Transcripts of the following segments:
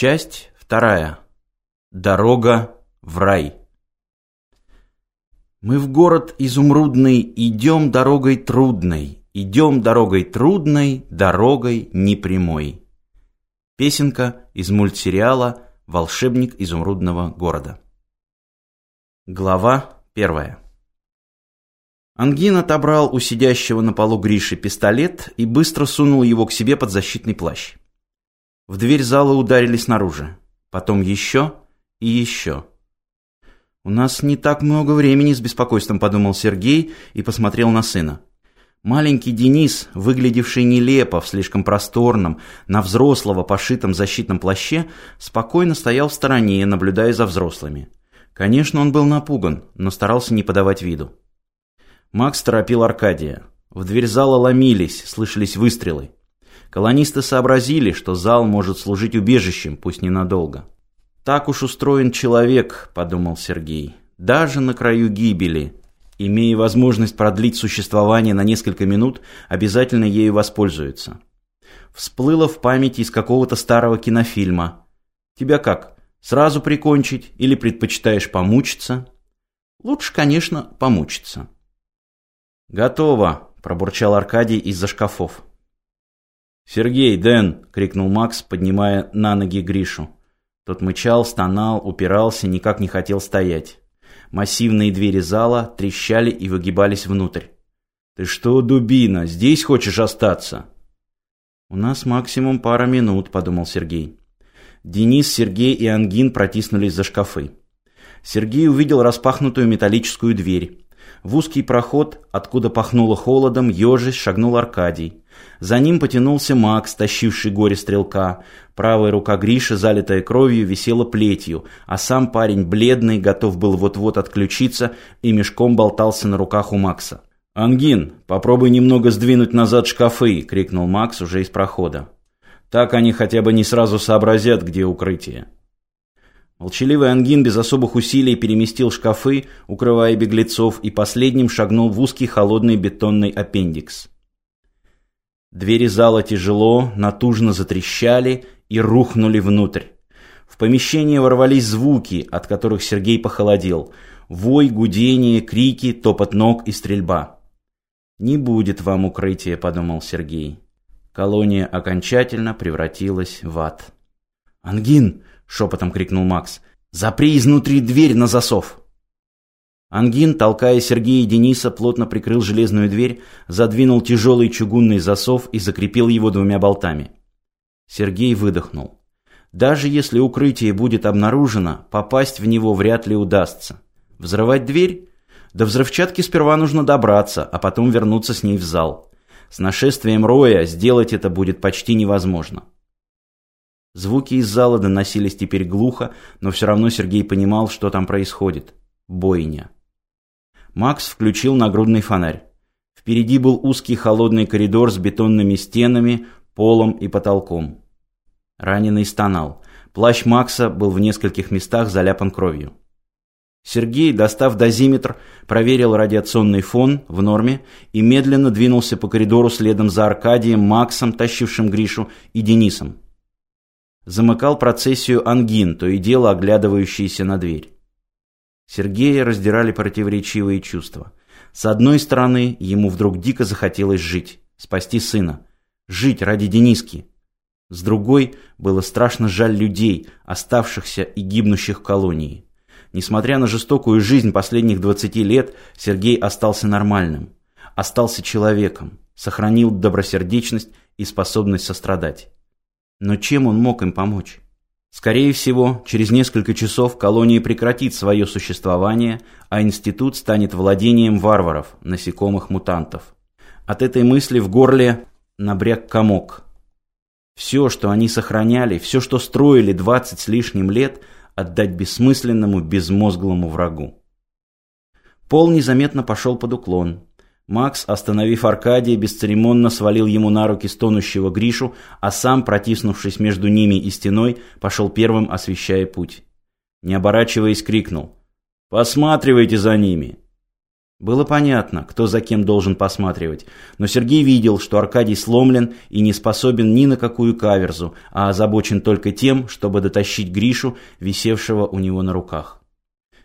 Часть вторая. Дорога в рай. Мы в город изумрудный идем дорогой трудной, идем дорогой трудной, дорогой непрямой. Песенка из мультсериала «Волшебник изумрудного города». Глава первая. Ангин отобрал у сидящего на полу Гриши пистолет и быстро сунул его к себе под защитный плащ. В дверь зала ударили снаружи. Потом еще и еще. «У нас не так много времени», — с беспокойством подумал Сергей и посмотрел на сына. Маленький Денис, выглядевший нелепо в слишком просторном, на взрослого пошитом защитном плаще, спокойно стоял в стороне, наблюдая за взрослыми. Конечно, он был напуган, но старался не подавать виду. Макс торопил Аркадия. В дверь зала ломились, слышались выстрелы. Колонисты сообразили, что зал может служить убежищем, пусть ненадолго. «Так уж устроен человек», – подумал Сергей. «Даже на краю гибели, имея возможность продлить существование на несколько минут, обязательно ею воспользуется». Всплыло в памяти из какого-то старого кинофильма. «Тебя как, сразу прикончить или предпочитаешь помучиться?» «Лучше, конечно, помучиться». «Готово», – пробурчал Аркадий из-за шкафов. «Сергей, Дэн!» — крикнул Макс, поднимая на ноги Гришу. Тот мычал, стонал, упирался, никак не хотел стоять. Массивные двери зала трещали и выгибались внутрь. «Ты что, дубина, здесь хочешь остаться?» «У нас максимум пара минут», — подумал Сергей. Денис, Сергей и Ангин протиснулись за шкафы. Сергей увидел распахнутую металлическую дверь. В узкий проход, откуда пахнуло холодом, ежись шагнул Аркадий. За ним потянулся Макс, тащивший горе стрелка. Правая рука Гриши, залитая кровью, висела плетью, а сам парень, бледный, готов был вот-вот отключиться и мешком болтался на руках у Макса. «Ангин, попробуй немного сдвинуть назад шкафы!» — крикнул Макс уже из прохода. «Так они хотя бы не сразу сообразят, где укрытие». Молчаливый Ангин без особых усилий переместил шкафы, укрывая беглецов, и последним шагнул в узкий холодный бетонный аппендикс. Двери зала тяжело, натужно затрещали и рухнули внутрь. В помещение ворвались звуки, от которых Сергей похолодел. Вой, гудение, крики, топот ног и стрельба. «Не будет вам укрытия», — подумал Сергей. Колония окончательно превратилась в ад. «Ангин!» — шепотом крикнул Макс. «Запри изнутри дверь на засов!» Ангин, толкая Сергея и Дениса, плотно прикрыл железную дверь, задвинул тяжелый чугунный засов и закрепил его двумя болтами. Сергей выдохнул. Даже если укрытие будет обнаружено, попасть в него вряд ли удастся. Взрывать дверь? До взрывчатки сперва нужно добраться, а потом вернуться с ней в зал. С нашествием Роя сделать это будет почти невозможно. Звуки из зала доносились теперь глухо, но все равно Сергей понимал, что там происходит. Бойня. Макс включил нагрудный фонарь. Впереди был узкий холодный коридор с бетонными стенами, полом и потолком. Раненый стонал. Плащ Макса был в нескольких местах заляпан кровью. Сергей, достав дозиметр, проверил радиационный фон в норме и медленно двинулся по коридору следом за Аркадием, Максом, тащившим Гришу, и Денисом. Замыкал процессию ангин, то и дело оглядывающийся на дверь. Сергея раздирали противоречивые чувства. С одной стороны, ему вдруг дико захотелось жить, спасти сына, жить ради Дениски. С другой, было страшно жаль людей, оставшихся и гибнущих в колонии. Несмотря на жестокую жизнь последних 20 лет, Сергей остался нормальным, остался человеком, сохранил добросердечность и способность сострадать. Но чем он мог им помочь? Скорее всего, через несколько часов колония прекратит свое существование, а институт станет владением варваров, насекомых-мутантов. От этой мысли в горле набряк комок. Все, что они сохраняли, все, что строили двадцать с лишним лет, отдать бессмысленному, безмозглому врагу. Пол незаметно пошел под уклон. Макс, остановив Аркадия, бесцеремонно свалил ему на руки стонущего Гришу, а сам, протиснувшись между ними и стеной, пошел первым, освещая путь. Не оборачиваясь, крикнул. «Посматривайте за ними!» Было понятно, кто за кем должен посматривать, но Сергей видел, что Аркадий сломлен и не способен ни на какую каверзу, а озабочен только тем, чтобы дотащить Гришу, висевшего у него на руках.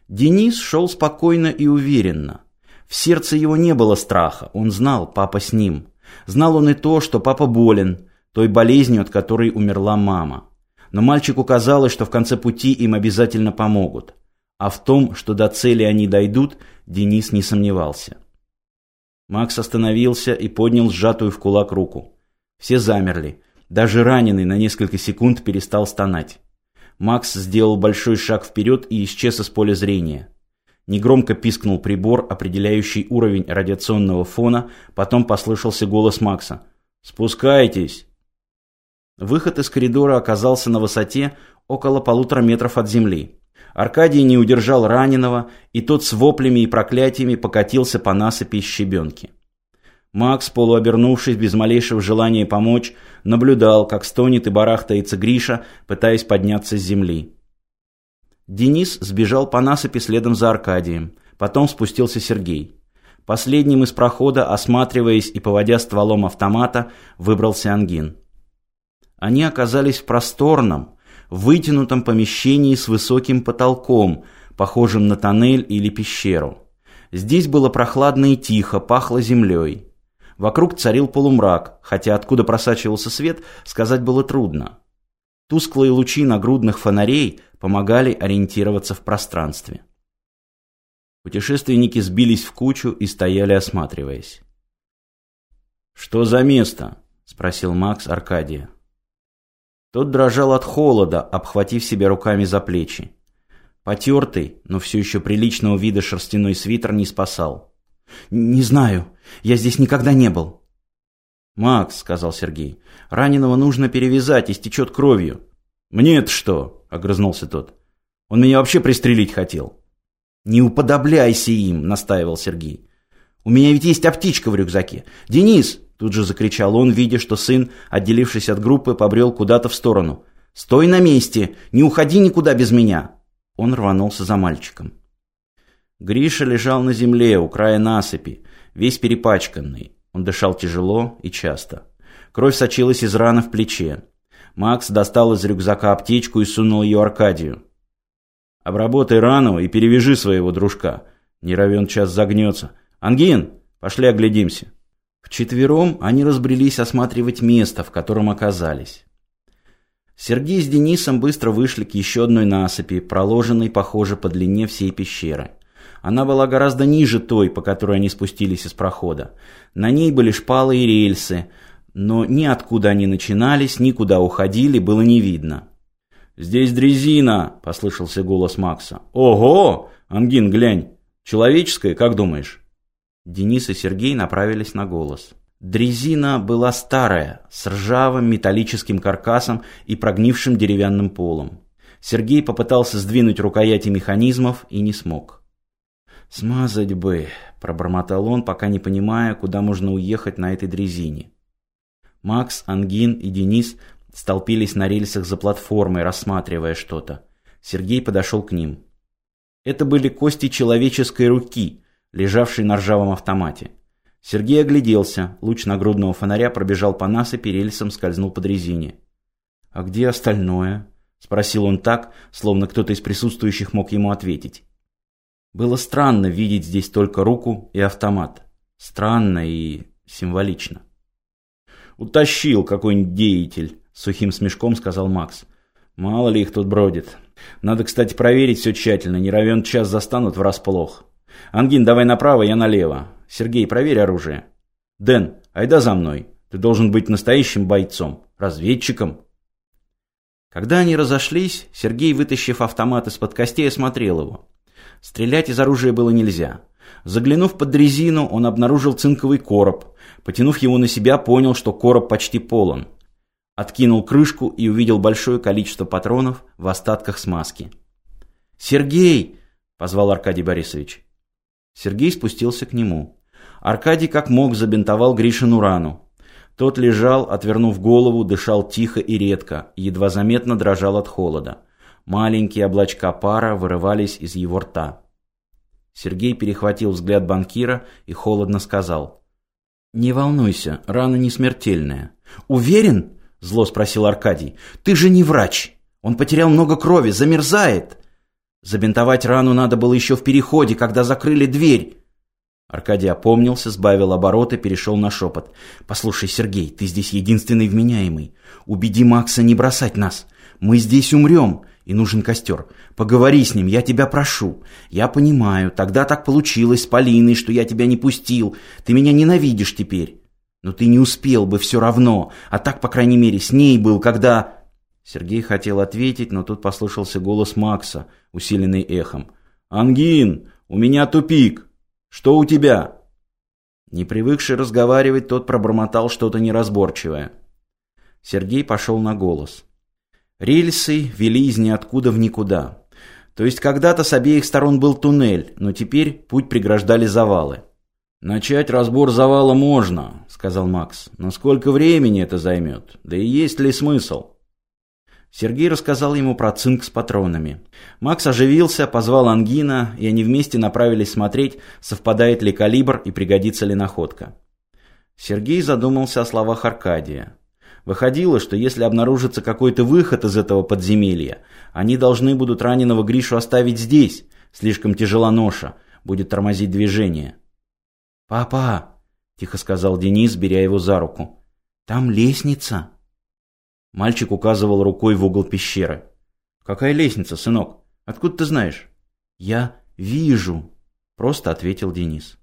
Денис шел спокойно и уверенно. В сердце его не было страха, он знал, папа с ним. Знал он и то, что папа болен, той болезнью, от которой умерла мама. Но мальчику казалось, что в конце пути им обязательно помогут. А в том, что до цели они дойдут, Денис не сомневался. Макс остановился и поднял сжатую в кулак руку. Все замерли. Даже раненый на несколько секунд перестал стонать. Макс сделал большой шаг вперед и исчез из поля зрения. Негромко пискнул прибор, определяющий уровень радиационного фона, потом послышался голос Макса. «Спускайтесь!» Выход из коридора оказался на высоте около полутора метров от земли. Аркадий не удержал раненого, и тот с воплями и проклятиями покатился по насыпи из щебенки. Макс, полуобернувшись без малейшего желания помочь, наблюдал, как стонет и барахтается Гриша, пытаясь подняться с земли. Денис сбежал по насыпи следом за Аркадием. Потом спустился Сергей. Последним из прохода, осматриваясь и поводя стволом автомата, выбрался Ангин. Они оказались в просторном, вытянутом помещении с высоким потолком, похожим на тоннель или пещеру. Здесь было прохладно и тихо, пахло землей. Вокруг царил полумрак, хотя откуда просачивался свет, сказать было трудно. Тусклые лучи нагрудных фонарей помогали ориентироваться в пространстве. Путешественники сбились в кучу и стояли осматриваясь. «Что за место?» – спросил Макс Аркадия. Тот дрожал от холода, обхватив себя руками за плечи. Потертый, но все еще приличного вида шерстяной свитер не спасал. «Не знаю. Я здесь никогда не был». «Макс», — сказал Сергей, — «раненого нужно перевязать, истечет кровью». «Мне это что?» — огрызнулся тот. «Он меня вообще пристрелить хотел». «Не уподобляйся им», — настаивал Сергей. «У меня ведь есть аптечка в рюкзаке. Денис, Тут же закричал он, видя, что сын, отделившись от группы, побрел куда-то в сторону. «Стой на месте! Не уходи никуда без меня!» Он рванулся за мальчиком. Гриша лежал на земле у края насыпи, весь перепачканный. Он дышал тяжело и часто. Кровь сочилась из раны в плече. Макс достал из рюкзака аптечку и сунул ее Аркадию. «Обработай рану и перевяжи своего дружка. Не равен час загнется. Ангин, пошли оглядимся». Вчетвером они разбрелись осматривать место, в котором оказались. Сергей с Денисом быстро вышли к еще одной насыпи, проложенной, похоже, по длине всей пещеры. Она была гораздо ниже той, по которой они спустились из прохода. На ней были шпалы и рельсы, но ни откуда они начинались, ни куда уходили, было не видно. «Здесь дрезина!» – послышался голос Макса. «Ого! Ангин, глянь! Человеческая, как думаешь?» Денис и Сергей направились на голос. Дрезина была старая, с ржавым металлическим каркасом и прогнившим деревянным полом. Сергей попытался сдвинуть рукояти механизмов и не смог. «Смазать бы», – пробормотал он, пока не понимая, куда можно уехать на этой дрезине. Макс, Ангин и Денис столпились на рельсах за платформой, рассматривая что-то. Сергей подошел к ним. Это были кости человеческой руки – лежавший на ржавом автомате. Сергей огляделся, луч нагрудного фонаря пробежал по насыпи, рельсом скользнул под резине. «А где остальное?» – спросил он так, словно кто-то из присутствующих мог ему ответить. Было странно видеть здесь только руку и автомат. Странно и символично. «Утащил какой-нибудь деятель», – сухим смешком сказал Макс. «Мало ли их тут бродит. Надо, кстати, проверить все тщательно, не равен час застанут врасплох». «Ангин, давай направо, я налево. Сергей, проверь оружие». «Дэн, айда за мной. Ты должен быть настоящим бойцом, разведчиком». Когда они разошлись, Сергей, вытащив автомат из-под костей, осмотрел его. Стрелять из оружия было нельзя. Заглянув под дрезину, он обнаружил цинковый короб. Потянув его на себя, понял, что короб почти полон. Откинул крышку и увидел большое количество патронов в остатках смазки. «Сергей!» – позвал Аркадий Борисович. Сергей спустился к нему. Аркадий как мог забинтовал Гришину рану. Тот лежал, отвернув голову, дышал тихо и редко, едва заметно дрожал от холода. Маленькие облачка пара вырывались из его рта. Сергей перехватил взгляд банкира и холодно сказал. «Не волнуйся, рана не смертельная». «Уверен?» – зло спросил Аркадий. «Ты же не врач. Он потерял много крови, замерзает». Забинтовать рану надо было еще в переходе, когда закрыли дверь. Аркадий опомнился, сбавил обороты, перешел на шепот. «Послушай, Сергей, ты здесь единственный вменяемый. Убеди Макса не бросать нас. Мы здесь умрем, и нужен костер. Поговори с ним, я тебя прошу. Я понимаю, тогда так получилось с Полиной, что я тебя не пустил. Ты меня ненавидишь теперь. Но ты не успел бы все равно, а так, по крайней мере, с ней был, когда...» Сергей хотел ответить, но тут послышался голос Макса, усиленный эхом. «Ангин, у меня тупик. Что у тебя?» Не привыкший разговаривать, тот пробормотал что-то неразборчивое. Сергей пошел на голос. Рельсы вели из ниоткуда в никуда. То есть когда-то с обеих сторон был туннель, но теперь путь преграждали завалы. «Начать разбор завала можно», — сказал Макс. «Но сколько времени это займет? Да и есть ли смысл?» Сергей рассказал ему про цинк с патронами. Макс оживился, позвал Ангина, и они вместе направились смотреть, совпадает ли калибр и пригодится ли находка. Сергей задумался о словах Аркадия. Выходило, что если обнаружится какой-то выход из этого подземелья, они должны будут раненого Гришу оставить здесь, слишком тяжела ноша, будет тормозить движение. «Папа!» – тихо сказал Денис, беря его за руку. «Там лестница!» Мальчик указывал рукой в угол пещеры. «Какая лестница, сынок? Откуда ты знаешь?» «Я вижу», — просто ответил Денис.